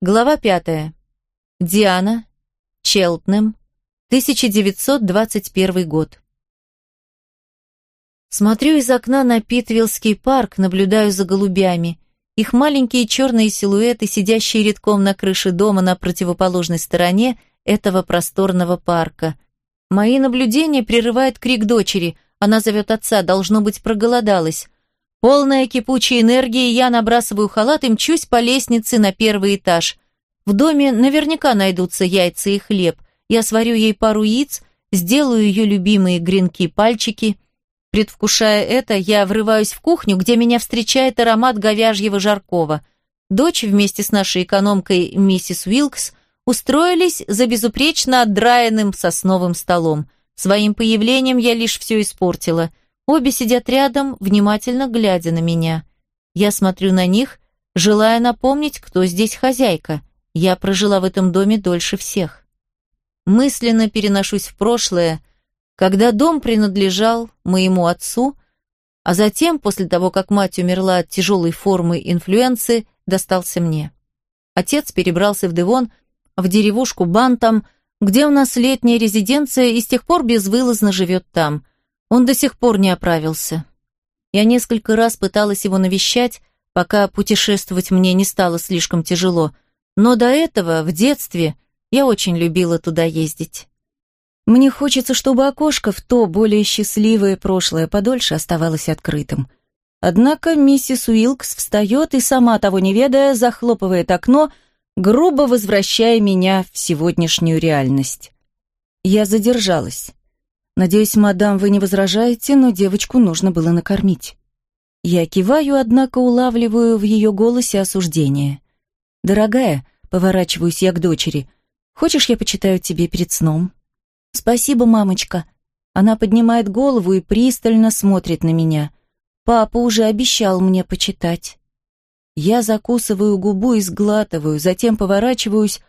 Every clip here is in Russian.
Глава пятая. Диана. Челтнем. 1921 год. Смотрю из окна на Питвиллский парк, наблюдаю за голубями. Их маленькие черные силуэты, сидящие редком на крыше дома на противоположной стороне этого просторного парка. Мои наблюдения прерывает крик дочери. Она зовет отца, должно быть, проголодалась. Полная кипучей энергии, я набрасываю халат и мчусь по лестнице на первый этаж. В доме наверняка найдутся яйца и хлеб. Я сварю ей пару яиц, сделаю ее любимые гренки-пальчики. Предвкушая это, я врываюсь в кухню, где меня встречает аромат говяжьего жаркого. Дочь вместе с нашей экономкой миссис Уилкс устроились за безупречно отдраенным сосновым столом. Своим появлением я лишь все испортила – Обе сидят рядом, внимательно глядя на меня. Я смотрю на них, желая напомнить, кто здесь хозяйка. Я прожила в этом доме дольше всех. Мысленно переношусь в прошлое, когда дом принадлежал моему отцу, а затем, после того, как мать умерла от тяжелой формы инфлюенции, достался мне. Отец перебрался в Девон, в деревушку Бантам, где у нас летняя резиденция и с тех пор безвылазно живет там. Он до сих пор не оправился. Я несколько раз пыталась его навещать, пока путешествовать мне не стало слишком тяжело, но до этого, в детстве, я очень любила туда ездить. Мне хочется, чтобы окошко в то более счастливое прошлое подольше оставалось открытым. Однако миссис Уилкс встает и, сама того не ведая, захлопывает окно, грубо возвращая меня в сегодняшнюю реальность. Я задержалась. Надеюсь, мадам, вы не возражаете, но девочку нужно было накормить. Я киваю, однако улавливаю в ее голосе осуждение. «Дорогая», — поворачиваюсь я к дочери, — «хочешь, я почитаю тебе перед сном?» «Спасибо, мамочка». Она поднимает голову и пристально смотрит на меня. «Папа уже обещал мне почитать». Я закусываю губу и сглатываю, затем поворачиваюсь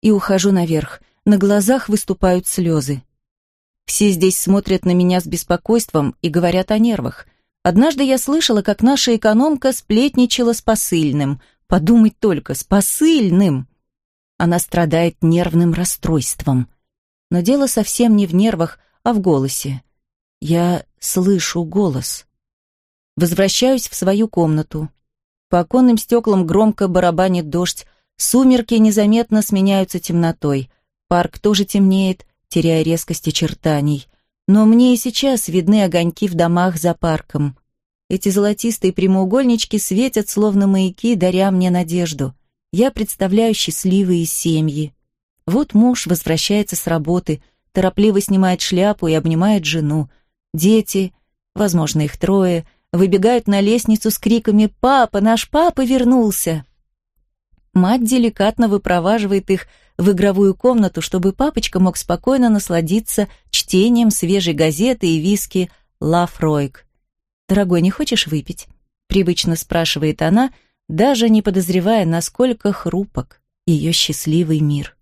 и ухожу наверх. На глазах выступают слезы. Все здесь смотрят на меня с беспокойством и говорят о нервах. Однажды я слышала, как наша экономка сплетничала с посыльным. Подумать только, с посыльным! Она страдает нервным расстройством. Но дело совсем не в нервах, а в голосе. Я слышу голос. Возвращаюсь в свою комнату. По оконным стеклам громко барабанит дождь, сумерки незаметно сменяются темнотой. Парк тоже темнеет, теряя резкость очертаний. Но мне и сейчас видны огоньки в домах за парком. Эти золотистые прямоугольнички светят, словно маяки, даря мне надежду. Я представляю счастливые семьи. Вот муж возвращается с работы, торопливо снимает шляпу и обнимает жену. Дети, возможно, их трое, выбегают на лестницу с криками «Папа, наш папа вернулся!». Мать деликатно выпроваживает их в игровую комнату, чтобы папочка мог спокойно насладиться чтением свежей газеты и виски «Лафройк». «Дорогой, не хочешь выпить?» — привычно спрашивает она, даже не подозревая, насколько хрупок ее счастливый мир.